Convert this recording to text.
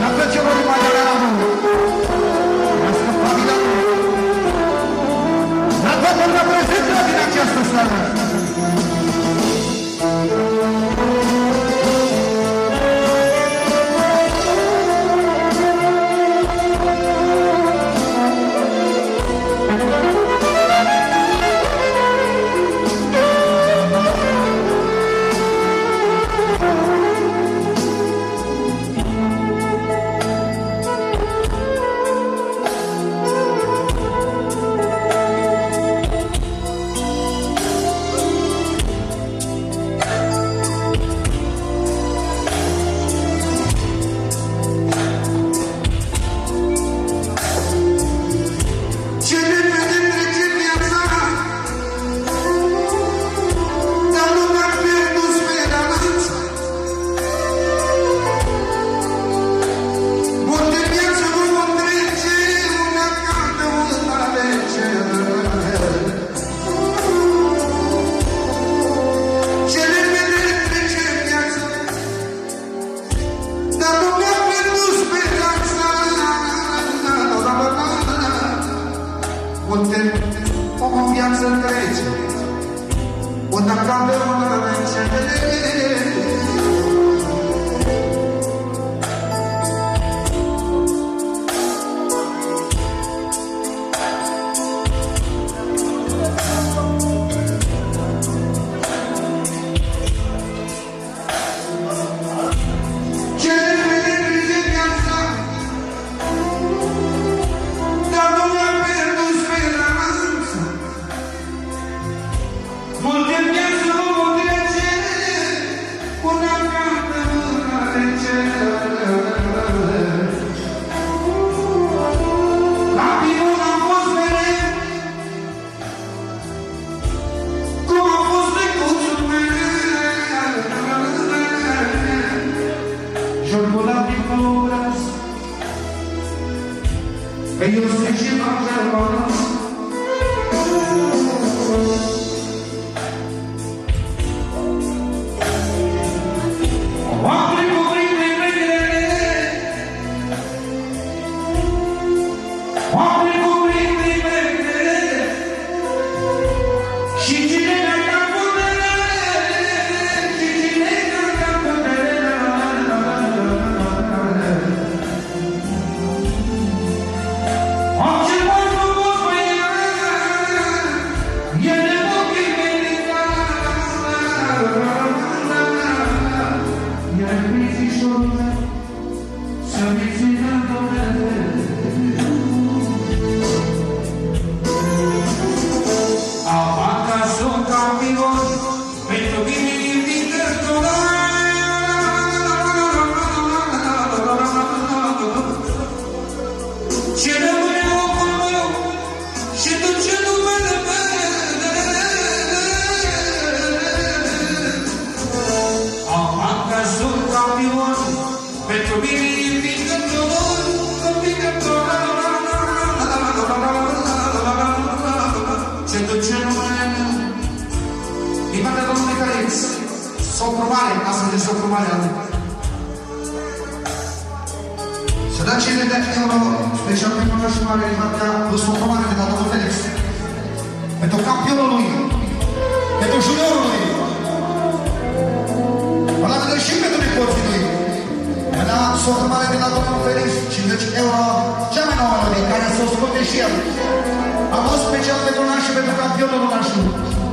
na putem o viață trece, o dacă avem o rădăcină, Venham sentir nós, irmãos. Pentru mine învingător, învingător. Ce duce numele meu din partea Domnului care soprumare, astfel de soprumare a lui. Să dea cine de euro, special pentru orașul mare, din partea lui Sfântul de la domnul Felix. Pentru campionul lui, pentru juniorul lui, la domnul Felix, 50 euro, cea mai nouă melodie, care să o scoate și el. A fost special pentru nașul, pentru campionul nașului.